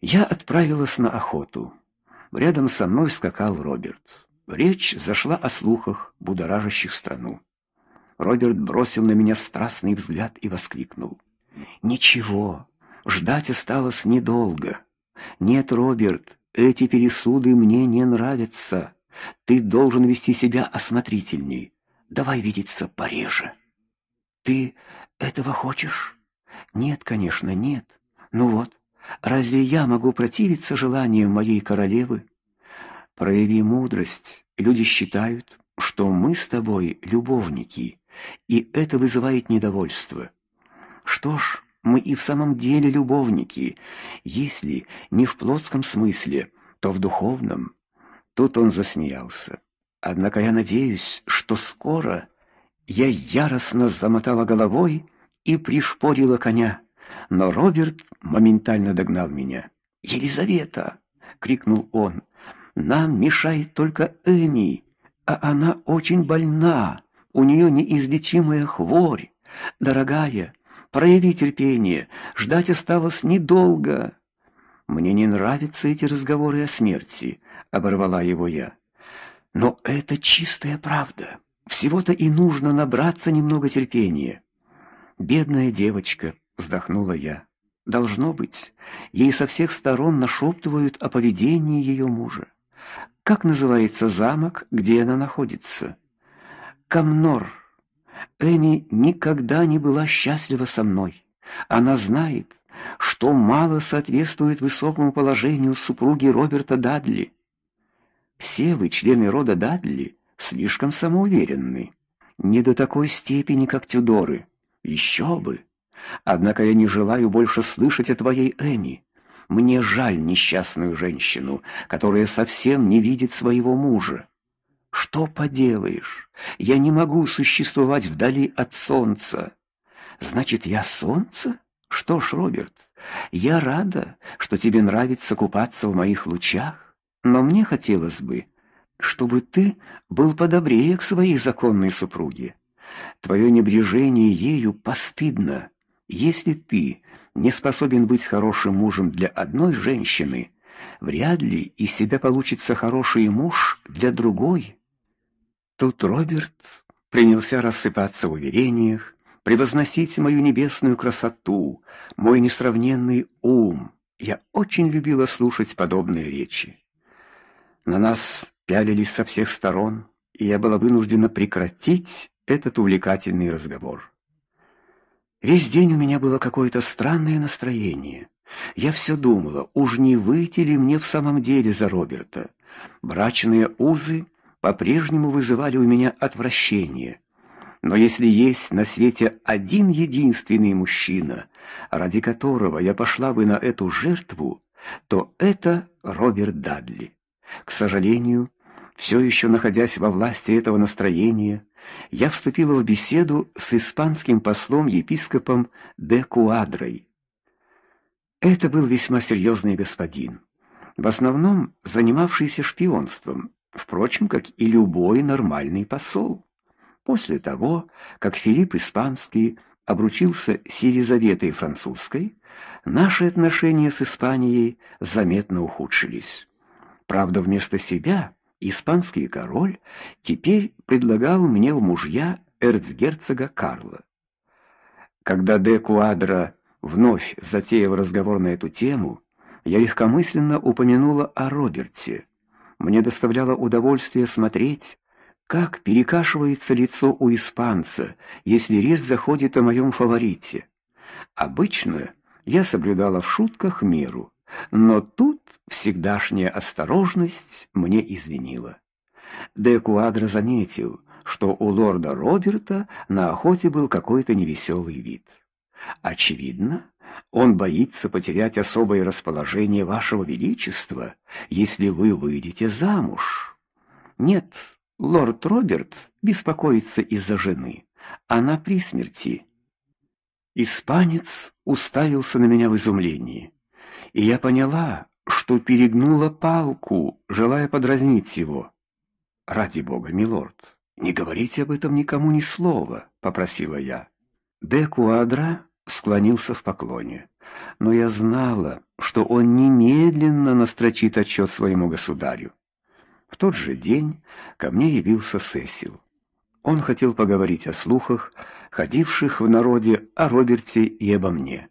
Я отправилась на охоту. Рядом со мной скакал Роберт. Речь зашла о слухах, будоражащих страну. Роберт бросил на меня страстный взгляд и воскликнул: "Ничего, ждать осталось недолго. Нет, Роберт, эти пересуды мне не нравятся. Ты должен вести себя осмотрительней. Давай видеться пореже". "Ты этого хочешь?" "Нет, конечно, нет. Ну вот, разве я могу противиться желаниям моей королевы?" Прояви мудрость. Люди считают, что мы с тобой любовники, и это вызывает недовольство. Что ж, мы и в самом деле любовники, если не в плотском смысле, то в духовном. Тут он засмеялся. Однако я надеюсь, что скоро я яростно замотала головой и пришпорила коня, но Роберт моментально догнал меня. "Елизавета!" крикнул он. Нам мешает только Эми, а она очень больна. У нее неизлечимая хворь. Дорогая, прояви терпение. Ждать осталось недолго. Мне не нравятся эти разговоры о смерти, оборвала его я. Но это чистая правда. Всего-то и нужно набраться немного терпения. Бедная девочка, вздохнула я. Должно быть, ей со всех сторон нашептывают о поведении ее мужа. Как называется замок, где она находится? Камнор. Эми никогда не была счастлива со мной. Она знает, что мало соответствует высокому положению супруги Роберта Дадли. Все вы, члены рода Дадли, слишком самоуверенны. Не до такой степени, как Тюдоры. Еще бы. Однако я не желаю больше слышать о твоей Эми. Мне жаль несчастную женщину, которая совсем не видит своего мужа. Что поделаешь? Я не могу существовать вдали от солнца. Значит, я солнце? Что ж, Роберт, я рада, что тебе нравится купаться в моих лучах, но мне хотелось бы, чтобы ты был подобрее к своей законной супруге. Твое небрежение ею постыдно. Если ты не способен быть хорошим мужем для одной женщины, вряд ли из себя получится хороший муж для другой. Тут Роберт принялся рассыпаться в уверениях, превозносить мою небесную красоту, мой несравненный ум. Я очень любила слушать подобные речи. На нас пялились со всех сторон, и я была вынуждена прекратить этот увлекательный разговор. Весь день у меня было какое-то странное настроение. Я все думала, уж не выйти ли мне в самом деле за Роберта. Брачные узы по-прежнему вызывали у меня отвращение. Но если есть на свете один единственный мужчина, ради которого я пошла бы на эту жертву, то это Роберт Дадли. К сожалению, все еще находясь во власти этого настроения, я вступила в беседу с испанским послом-епископом де Куадрой. Это был весьма серьезный господин, в основном занимавшийся шпионством, впрочем, как и любой нормальный посол. После того, как Филипп Испанский обручился с Елизаветой Французской, наши отношения с Испанией заметно ухудшились. Правда, вместо себя Испанский король теперь предлагал мне в мужья эрцгерцога Карла. Когда де Куадро вновь затеял разговор на эту тему, я легкомысленно упомянула о Роберте. Мне доставляло удовольствие смотреть, как перекашивается лицо у испанца, если речь заходит о моем фаворите. Обычно я соблюдала в шутках меру, но тут всегдашняя осторожность мне извинила. Де Куадро заметил, что у лорда Роберта на охоте был какой-то невеселый вид. Очевидно, он боится потерять особое расположение вашего величества, если вы выйдете замуж. Нет, лорд Роберт беспокоится из-за жены. Она при смерти. Испанец уставился на меня в изумлении и я поняла, что перегнула палку, желая подразнить его. Ради бога, милорд, не говорите об этом никому ни слова, попросила я. Де Куадра склонился в поклоне. Но я знала, что он немедленно настрочит отчет своему государю. В тот же день ко мне явился Сесил. Он хотел поговорить о слухах, ходивших в народе о Роберте и обо мне.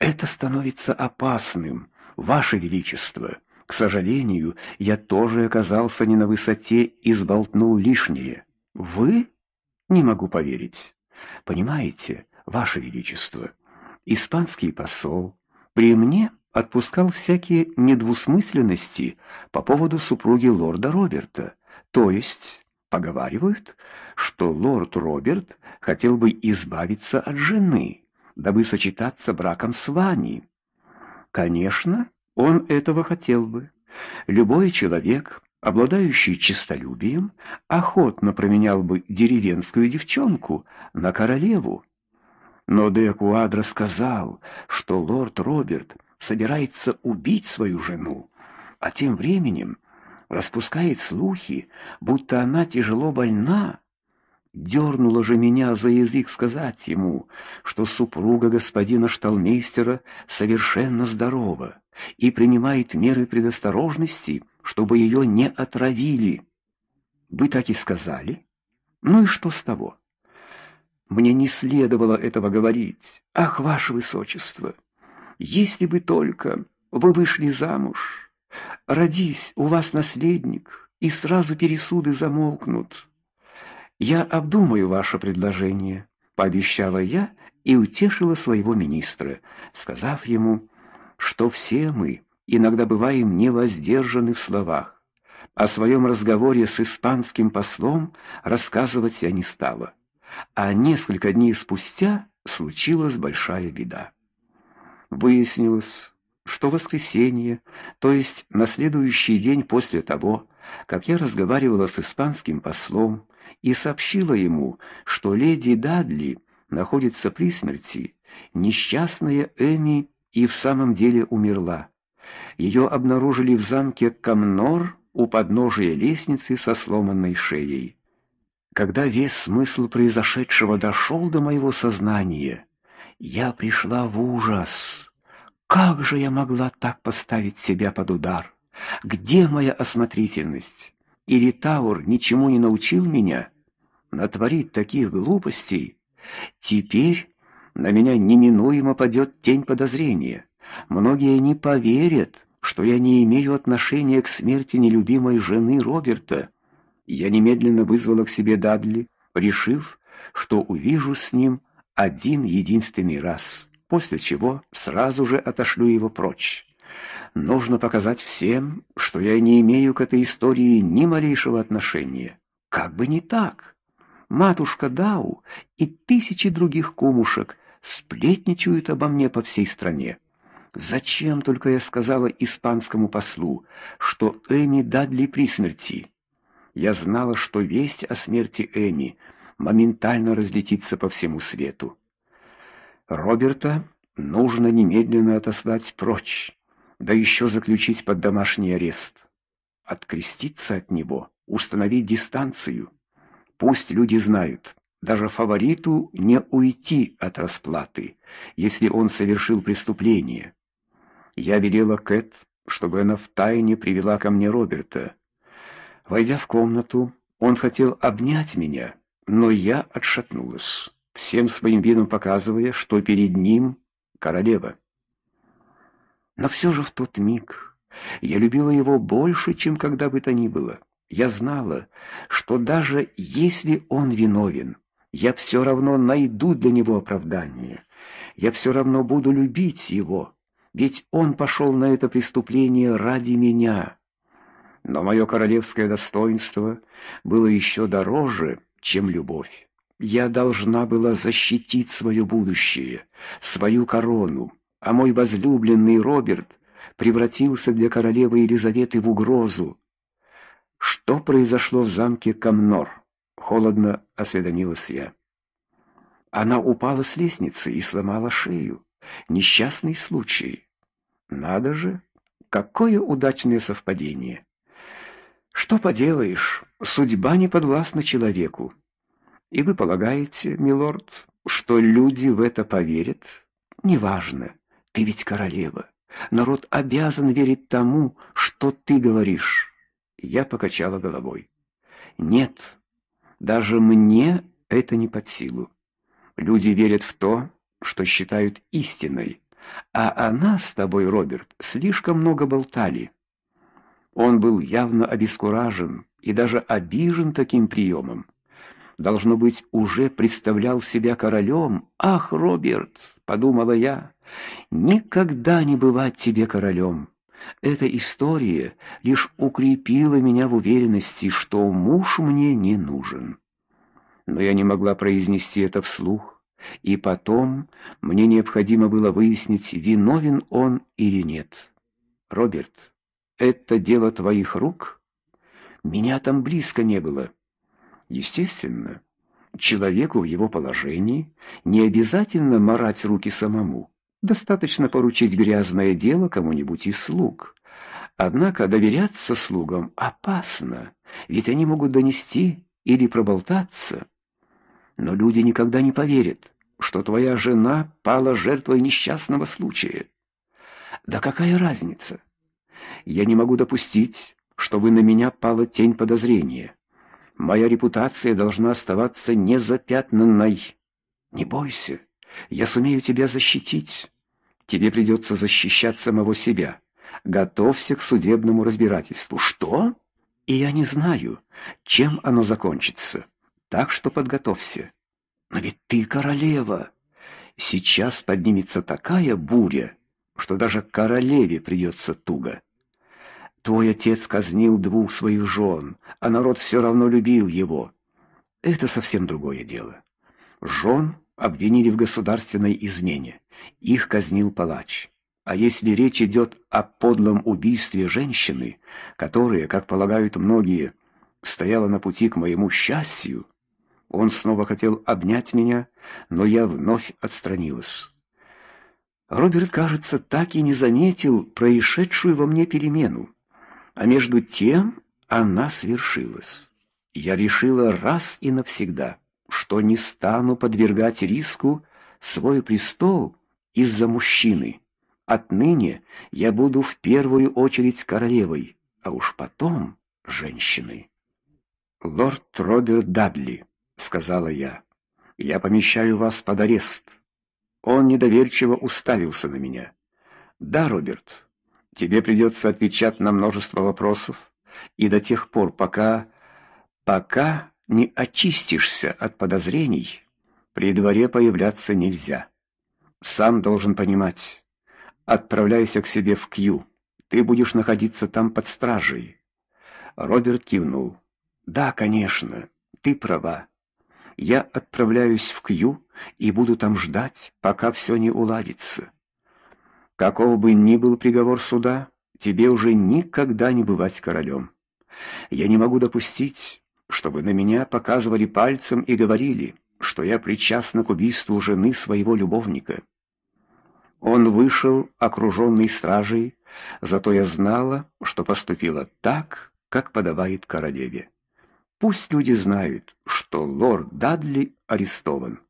Это становится опасным, ваше величество. К сожалению, я тоже оказался не на высоте и сболтнул лишнее. Вы? Не могу поверить. Понимаете, ваше величество, испанский посол при мне отпускал всякие недвусмысленности по поводу супруги лорда Роберта. То есть поговаривают, что лорд Роберт хотел бы избавиться от жены, дабы сочетаться браком с Ваней. Конечно, он этого хотел бы. Любой человек, обладающий честолюбием, охотно променял бы деревенскую девчонку на королеву. Но де Куадро сказал, что лорд Роберт собирается убить свою жену, а тем временем распускает слухи, будто она тяжело больна. Дернуло же меня за язык сказать ему, что супруга господина шталмейстера совершенно здорова и принимает меры предосторожности, чтобы ее не отравили. Вы так и сказали? Ну и что с того? Мне не следовало этого говорить. Ах, ваше высочество, если бы только вы вышли замуж, родись у вас наследник, и сразу пересуды замолкнут. Я обдумаю ваше предложение, пообещала я и утешила своего министра, сказав ему, что все мы иногда бываем невоздержаны в словах. О своем разговоре с испанским послом рассказывать я не стала. А несколько дней спустя случилась большая беда. Выяснилось, что в воскресенье, то есть на следующий день после того, как я разговаривала с испанским послом и сообщила ему, что леди Дадли находится при смерти, несчастная Эми и в самом деле умерла. Ее обнаружили в замке Камнор у подножия лестницы со сломанной шеей. Когда весь смысл произошедшего дошел до моего сознания, я пришла в ужас. Как же я могла так поставить себя под удар? Где моя осмотрительность? Или Таур ничему не научил меня натворить таких глупостей? Теперь на меня неминуемо падет тень подозрения. Многие не поверят, что я не имею отношения к смерти нелюбимой жены Роберта. Я немедленно вызвала к себе Дадли, решив, что увижу с ним один единственный раз, после чего сразу же отошлю его прочь. Нужно показать всем, что я не имею к этой истории ни малейшего отношения. Как бы не так. Матушка Дау и тысячи других кумушек сплетничают обо мне по всей стране. Зачем только я сказала испанскому послу, что Эми Дадли при смерти? Я знала, что весть о смерти Эми моментально разлетится по всему свету. Роберта нужно немедленно отослать прочь, да еще заключить под домашний арест. Откреститься от него, установить дистанцию. Пусть люди знают, даже фавориту не уйти от расплаты, если он совершил преступление. Я велела Кэт, чтобы она втайне привела ко мне Роберта. Войдя в комнату, он хотел обнять меня, но я отшатнулась, всем своим видом показывая, что перед ним королева. Но все же в тот миг я любила его больше, чем когда бы то ни было. Я знала, что даже если он виновен, я все равно найду для него оправдание. Я все равно буду любить его, ведь он пошел на это преступление ради меня. Но мое королевское достоинство было еще дороже, чем любовь. Я должна была защитить свое будущее, свою корону, а мой возлюбленный Роберт превратился для королевы Елизаветы в угрозу. Что произошло в замке Камнор? холодно осведомилась я. Она упала с лестницы и сломала шею. Несчастный случай. Надо же, какое удачное совпадение. Что поделаешь, судьба не подвластна человеку. И вы полагаете, милорд, что люди в это поверят? Неважно. Ты ведь королева. Народ обязан верить тому, что ты говоришь. Я покачала головой. Нет. Даже мне это не под силу. Люди верят в то, что считают истиной, а о нас с тобой, Роберт, слишком много болтали. Он был явно обескуражен и даже обижен таким приемом. Должно быть, уже представлял себя королем. Ах, Роберт, подумала я, никогда не бывать тебе королем. Эта история лишь укрепила меня в уверенности, что муж мне не нужен. Но я не могла произнести это вслух, и потом мне необходимо было выяснить, виновен он или нет. Роберт, это дело твоих рук? Меня там близко не было. Естественно, человеку в его положении не обязательно марать руки самому. Достаточно поручить грязное дело кому-нибудь из слуг. Однако доверяться слугам опасно, ведь они могут донести или проболтаться. Но люди никогда не поверят, что твоя жена пала жертвой несчастного случая. Да какая разница? Я не могу допустить, чтобы на меня пала тень подозрения. Моя репутация должна оставаться незапятнанной. Не бойся, я сумею тебя защитить. Тебе придется защищать самого себя. Готовься к судебному разбирательству. Что? И я не знаю, чем оно закончится. Так что подготовься. Но ведь ты королева. Сейчас поднимется такая буря, что даже королеве придется туго. Твой отец казнил двух своих жен, а народ все равно любил его. Это совсем другое дело. Жен обвинили в государственной измене. Их казнил палач. А если речь идет о подлом убийстве женщины, которая, как полагают многие, стояла на пути к моему счастью, он снова хотел обнять меня, но я вновь отстранилась. Роберт, кажется, так и не заметил происшедшую во мне перемену. А между тем она свершилась. Я решила раз и навсегда, что не стану подвергать риску свой престол из-за мужчины. Отныне я буду в первую очередь королевой, а уж потом женщиной. Лорд Роберт Дадли, сказала я. Я помещаю вас под арест. Он недоверчиво уставился на меня. Да, Роберт, Тебе придется отвечать на множество вопросов, и до тех пор, пока пока не очистишься от подозрений, при дворе появляться нельзя. Сам должен понимать. Отправляйся к себе в Кью. Ты будешь находиться там под стражей. Роберт кивнул. Да, конечно, ты права. Я отправляюсь в Кью и буду там ждать, пока все не уладится. Каков бы ни был приговор суда, тебе уже никогда не бывать королем. Я не могу допустить, чтобы на меня показывали пальцем и говорили, что я причастна к убийству жены своего любовника. Он вышел, окруженный стражей, зато я знала, что поступила так, как подобает королеве. Пусть люди знают, что лорд Дадли арестован.